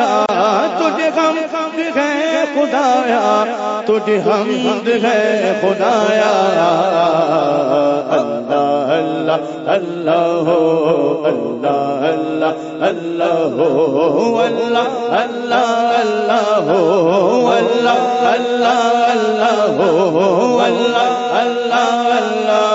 خدایا تجھے ہم ہے خدایا تجھے ہم ہے خدایا اللہ اللہ اللہ ہو اللہ اللہ اللہ ہو اللہ اللہ اللہ ہو اللہ اللہ اللہ ہو اللہ اللہ اللہ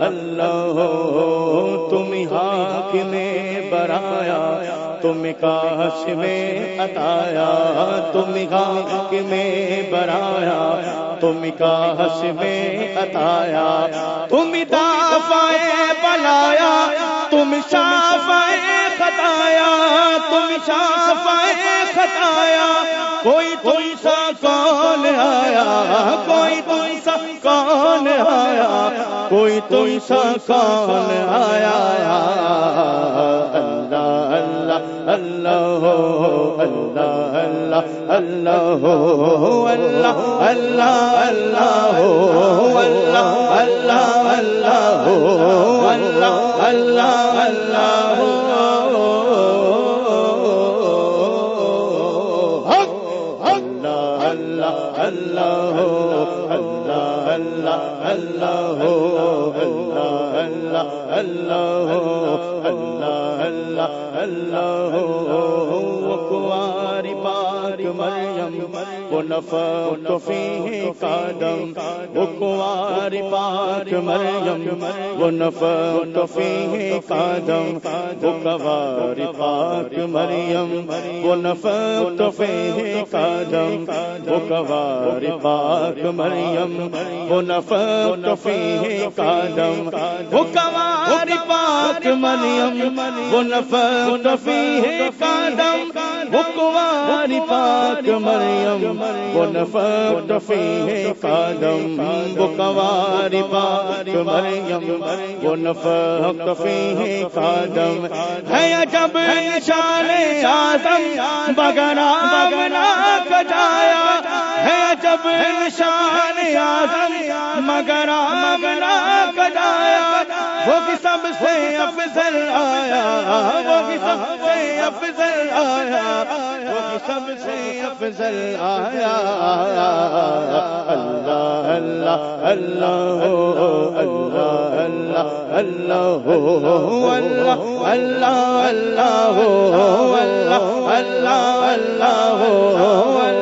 اللہ تم ہاک میں برایا تم کاش میں اتایا تم ہاک میں برایا تم کاش میں اتایا تم دافائے بلایا، تم شافائے خطایا تم شافائے خطایا کوئی تم سا کون آیا کوئی تم سا کون آیا کوئی تم سا کون آیا اللہ اللہ اللہ اللہ اللہ اللہ اللہ اللہ اللہ اللہ مر مریم ونفقت فيه قدم بکوار پاک مریم ونفقت فيه قدم بکوار پاک مریم ونفقت فيه قدم بکوار پاک مریم ونفقت فيه قدم بکوار پاک مریم ونفقت فيه قدم بکوار پاک مریم مریم، وہ نفت فیہ قادم، وہ قواری پاک مریم، وہ نفت فیہ قادم۔ ہے عجب نشان آدم بگنا بگنا کجایا ہے جب نشان آدم مگرا مگنا کجایا وہ بھی سب سے افضل آیا وہ بھی سب سے افضل آیا وہ بھی سب سے افضل آیا اللہ اللہ اللہ اللہ اللہ اللہ اللہ اللہ اللہ اللہ اللہ اللہ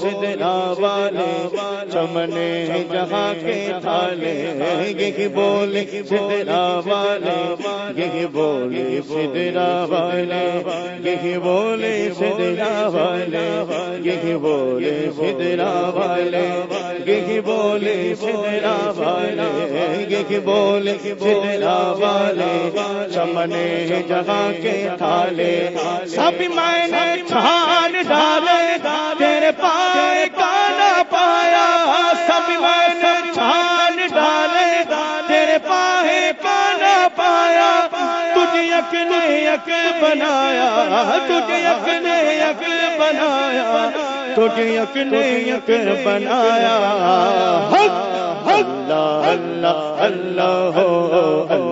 سدنا والے چمنے جہاں کے تھالے یہ بول سدنا والے یہ بولے سدنا والے یہ بولے سدنا والے یہ بولے سدنا والے یہ بولے سدنا والے یہ بولے سدنا والے چمنے جہاں کے تھالے، سب میں نے چھان ڈالے پائے کانا پایا سب میں نے چھان ڈالے تیرے پائے کانا پایا تجھے یک نے یک بنایا تجھے یک نے یک بنایا تجھے یک نے یک بنایا اللہ اللہ اللہ اللہ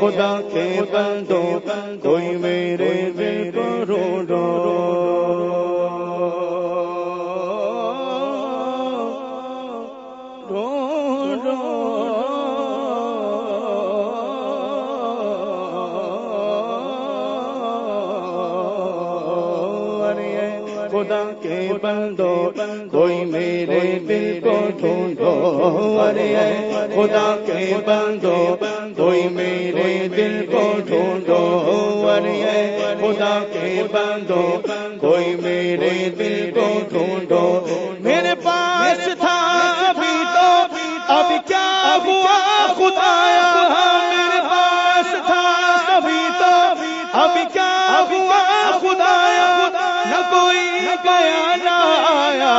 خدا کے بندو کوئی میرے دل کو رو دو رو رو خدا کے بندو کوئی میرے دل کو ڈھونڈو۔ ارے خدا کے بندو کوئی میرے دل کو ڈھونڈو خدا کے بندو، کوئی میرے دل کو ڈھونڈو۔ میرے پاس تھا ابھی تو، اب کیا ہوا؟ خدایا، میرے پاس تھا ابھی تو، اب کیا ہوا؟ خدایا، نہ کوئی گیا نہ آیا،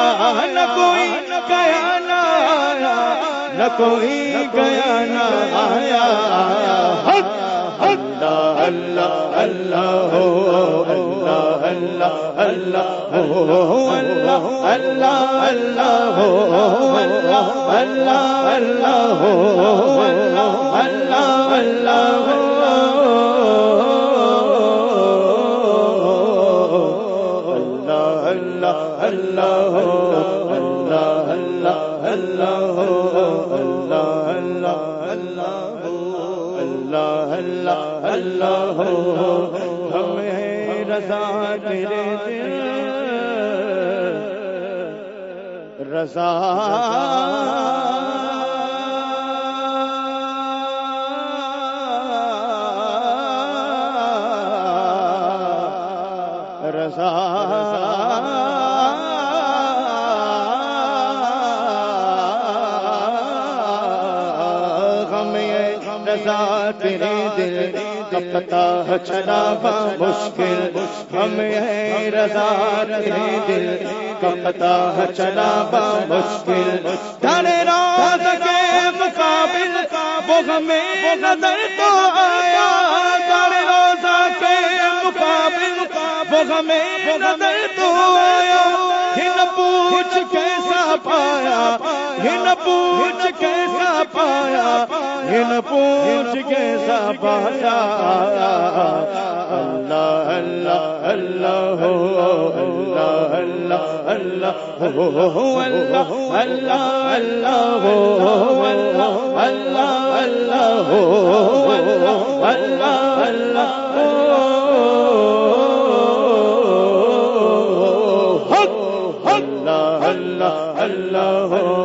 نہ کوئی گیا نہ نہ کوئی گیا نہ آیا۔ اللہ اللہ اللہ ہو، اللہ اللہ اللہ ہو۔ اللہ اللہ اللہ ہو۔ اللہ اللہ اللہ ہو۔ اللہ اللہ اللہ اللہ اللہ اللہ اللہ اللہ اللہ اللہ اللہ اللہ اللہ ہمیں رضا تیرے دل رضا رضا رضا تیرے دل کا پتا چلا مشکل۔ ہمیں رضا تیرے دل کا پتا چلا مشکل۔ تارے راز کے مقابل وہ ہمیں نظر تو آیا۔ تارے روزہ کے مقابل وہ ہمیں نظر تو آیا۔ ہن پوچھ کیسا پایا۔ ہن پوچھ کیسا پایا ہن پوچھ کیسا پایا اللہ اللہ اللہ ہو اللہ اللہ اللہ ہو اللہ اللہ اللہ ہو اللہ اللہ اللہ ہو اللہ اللہ اللہ اللہ اللہ ہو اللہ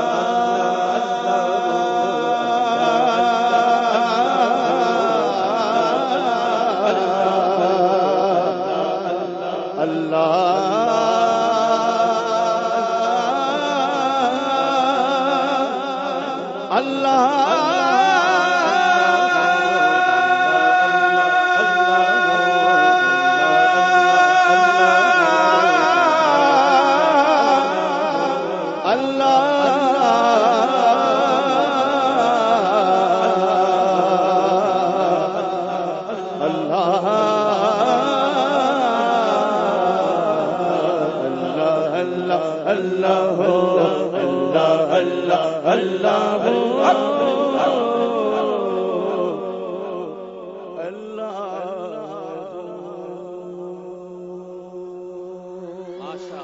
اللہ اللہ اللہ اللہ